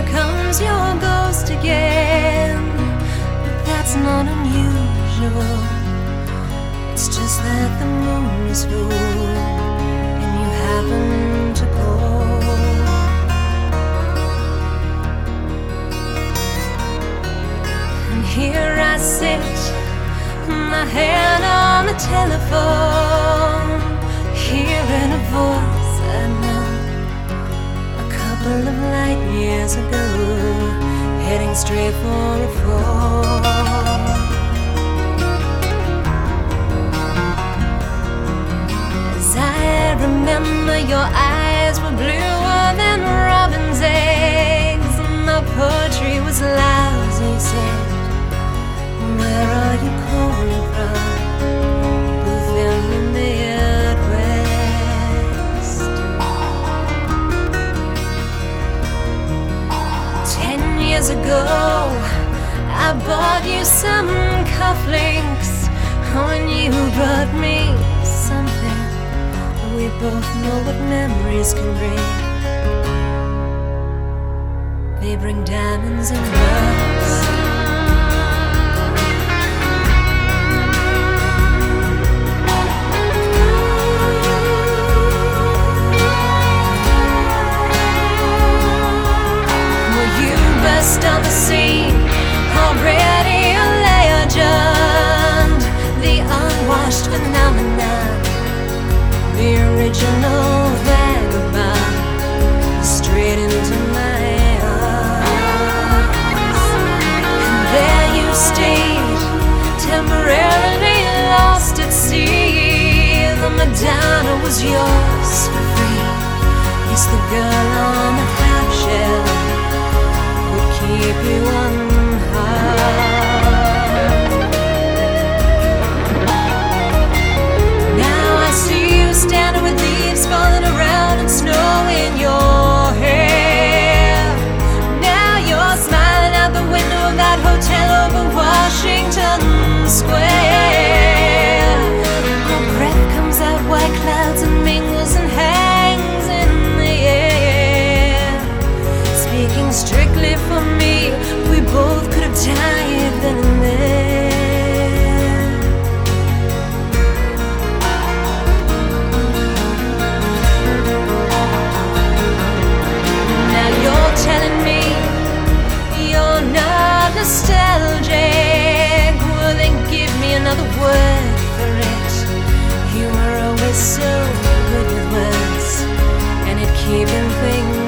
Here comes your ghost again. But that's not unusual. It's just that the moon is full and you happen to call. And here I sit, my hand on the telephone, hearing a voice couple of light years ago, heading straight for a fall. As I remember, your eyes were bluer than robin's eggs, and the poetry was lousy. Years ago, I bought you some cufflinks when you brought me something. We both know what memories can bring. They bring diamonds and rust. Madonna was yours for free. Yes, the girl on the half shell would keep you unharmed. Speaking strictly for me, we both could have died then and there. Now you're telling me you're not nostalgic. Well, then give me another word for it. You were always so good with words, and at keeping things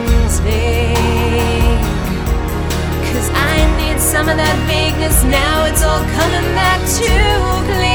some of that vagueness now, it's all coming back too clearly. Oh,